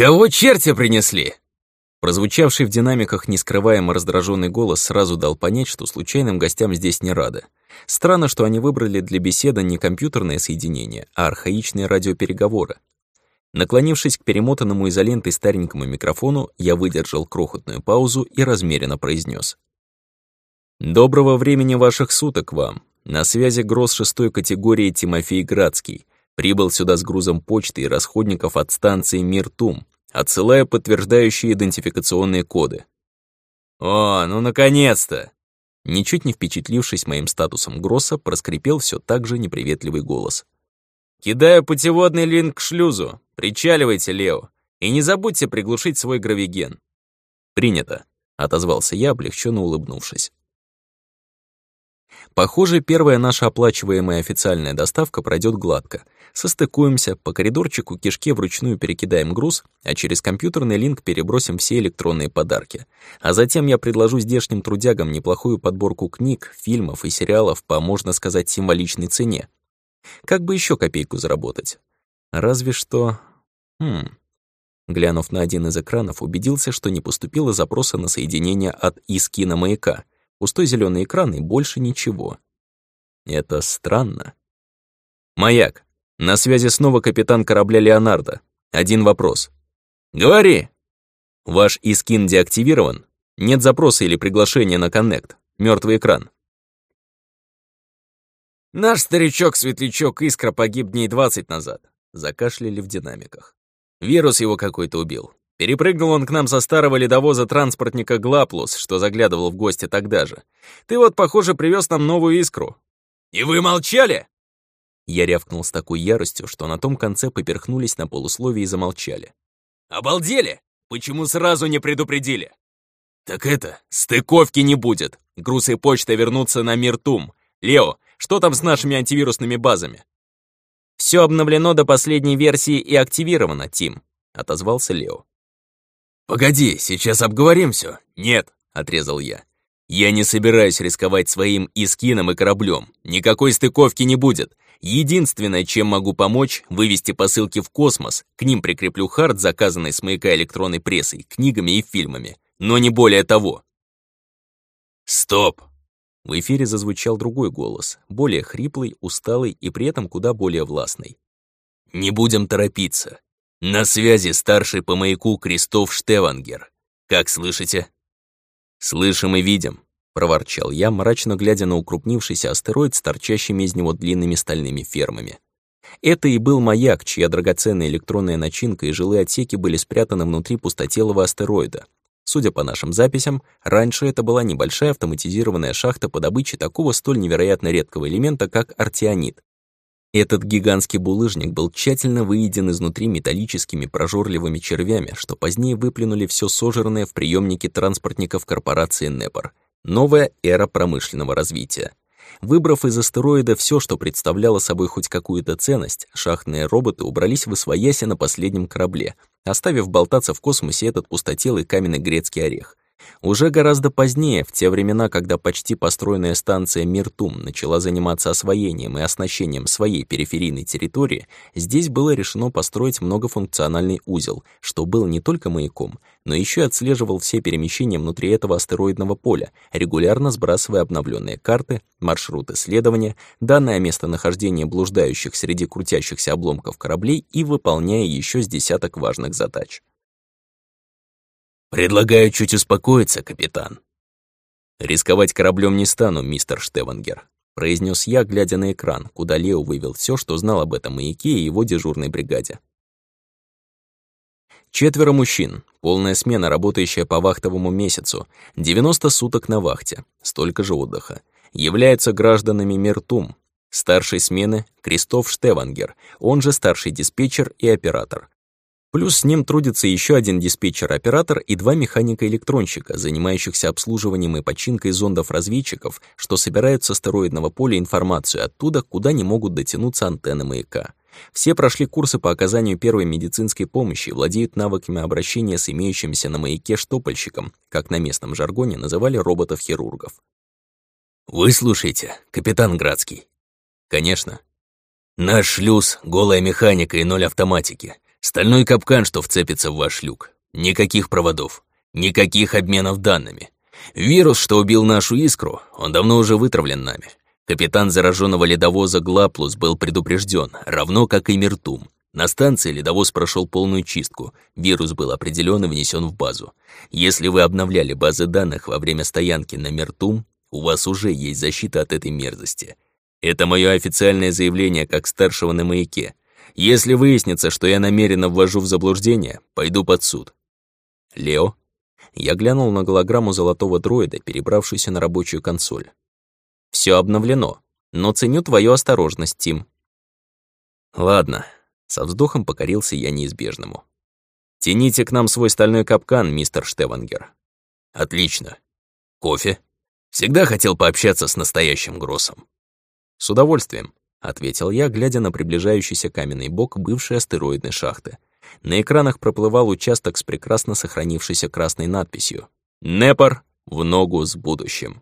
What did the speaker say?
«Кого черти принесли?» Прозвучавший в динамиках нескрываемо раздраженный голос сразу дал понять, что случайным гостям здесь не рады. Странно, что они выбрали для беседы не компьютерное соединение, а архаичные радиопереговоры. Наклонившись к перемотанному изолентой старенькому микрофону, я выдержал крохотную паузу и размеренно произнес: «Доброго времени ваших суток вам. На связи ГРОС шестой категории Тимофей Градский. Прибыл сюда с грузом почты и расходников от станции Миртум отсылая подтверждающие идентификационные коды. «О, ну наконец-то!» Ничуть не впечатлившись моим статусом Гросса, проскрипел все так же неприветливый голос. «Кидаю путеводный линк к шлюзу. Причаливайте, Лео. И не забудьте приглушить свой гравиген». «Принято», — отозвался я, облегченно улыбнувшись. Похоже, первая наша оплачиваемая официальная доставка пройдет гладко. Состыкуемся, по коридорчику кишке вручную перекидаем груз, а через компьютерный линк перебросим все электронные подарки. А затем я предложу здешним трудягам неплохую подборку книг, фильмов и сериалов по, можно сказать, символичной цене. Как бы еще копейку заработать? Разве что... Хм... Глянув на один из экранов, убедился, что не поступило запроса на соединение от Искина маяка — Пустой зеленый экран и больше ничего. Это странно. «Маяк, на связи снова капитан корабля Леонардо. Один вопрос». «Говори!» «Ваш Искин деактивирован? Нет запроса или приглашения на коннект? Мертвый экран». «Наш старичок-светлячок Искра погиб дней двадцать назад», — закашляли в динамиках. «Вирус его какой-то убил. Перепрыгнул он к нам со старого ледовоза транспортника Глаплус, что заглядывал в гости тогда же. Ты вот, похоже, привез нам новую искру». «И вы молчали?» Я рявкнул с такой яростью, что на том конце поперхнулись на полусловие и замолчали. «Обалдели? Почему сразу не предупредили?» «Так это, стыковки не будет. Груз и почта вернутся на Миртум. Лео, что там с нашими антивирусными базами?» «Все обновлено до последней версии и активировано, Тим», — отозвался Лео. «Погоди, сейчас обговорим все. «Нет», — отрезал я. «Я не собираюсь рисковать своим искином и кораблем. Никакой стыковки не будет. Единственное, чем могу помочь, вывести посылки в космос. К ним прикреплю хард, заказанный с маяка электронной прессой, книгами и фильмами. Но не более того». «Стоп!» В эфире зазвучал другой голос, более хриплый, усталый и при этом куда более властный. «Не будем торопиться. На связи старший по маяку Крестов Штевангер. Как слышите? Слышим и видим, проворчал я, мрачно глядя на укрупнившийся астероид с торчащими из него длинными стальными фермами. Это и был маяк, чья драгоценная электронная начинка и жилые отсеки были спрятаны внутри пустотелого астероида. Судя по нашим записям, раньше это была небольшая автоматизированная шахта по добыче такого столь невероятно редкого элемента, как артионит, этот гигантский булыжник был тщательно выеден изнутри металлическими прожорливыми червями, что позднее выплюнули все сожранное в приемнике транспортников корпорации Непор. Новая эра промышленного развития. Выбрав из астероида все, что представляло собой хоть какую-то ценность, шахтные роботы убрались в освояси на последнем корабле, оставив болтаться в космосе этот пустотелый каменный грецкий орех. Уже гораздо позднее, в те времена, когда почти построенная станция Миртум начала заниматься освоением и оснащением своей периферийной территории, здесь было решено построить многофункциональный узел, что был не только маяком, но еще и отслеживал все перемещения внутри этого астероидного поля, регулярно сбрасывая обновленные карты, маршруты следования, данное местонахождение блуждающих среди крутящихся обломков кораблей и выполняя еще с десяток важных задач. «Предлагаю чуть успокоиться, капитан». «Рисковать кораблем не стану, мистер Штевангер», произнес я, глядя на экран, куда Лео вывел все, что знал об этом маяке и его дежурной бригаде. Четверо мужчин, полная смена, работающая по вахтовому месяцу, 90 суток на вахте, столько же отдыха, являются гражданами Миртум, старшей смены Кристоф Штевангер, он же старший диспетчер и оператор, Плюс с ним трудится еще один диспетчер-оператор и два механика-электронщика, занимающихся обслуживанием и починкой зондов-разведчиков, что собирают с астероидного поля информацию оттуда, куда не могут дотянуться антенны маяка. Все прошли курсы по оказанию первой медицинской помощи, владеют навыками обращения с имеющимся на маяке штопальщиком, как на местном жаргоне называли роботов-хирургов. «Вы слушаете, капитан Градский?» «Конечно». «Наш шлюз — голая механика и ноль автоматики. Стальной капкан, что вцепится в ваш люк. Никаких проводов. Никаких обменов данными. Вирус, что убил нашу искру, он давно уже вытравлен нами. Капитан зараженного ледовоза Глаплус был предупрежден, равно как и Миртум. На станции ледовоз прошел полную чистку, вирус был определен и внесен в базу. Если вы обновляли базы данных во время стоянки на Мертум, у вас уже есть защита от этой мерзости. Это мое официальное заявление как старшего на маяке. Если выяснится, что я намеренно ввожу в заблуждение, пойду под суд. Лео? Я глянул на голограмму золотого дроида, перебравшуюся на рабочую консоль. Все обновлено, но ценю твою осторожность, Тим. Ладно, со вздохом покорился я неизбежному. «Тяните к нам свой стальной капкан, мистер Штевангер». «Отлично. Кофе? Всегда хотел пообщаться с настоящим Гроссом». «С удовольствием», — ответил я, глядя на приближающийся каменный бок бывшей астероидной шахты. На экранах проплывал участок с прекрасно сохранившейся красной надписью «Непар в ногу с будущим».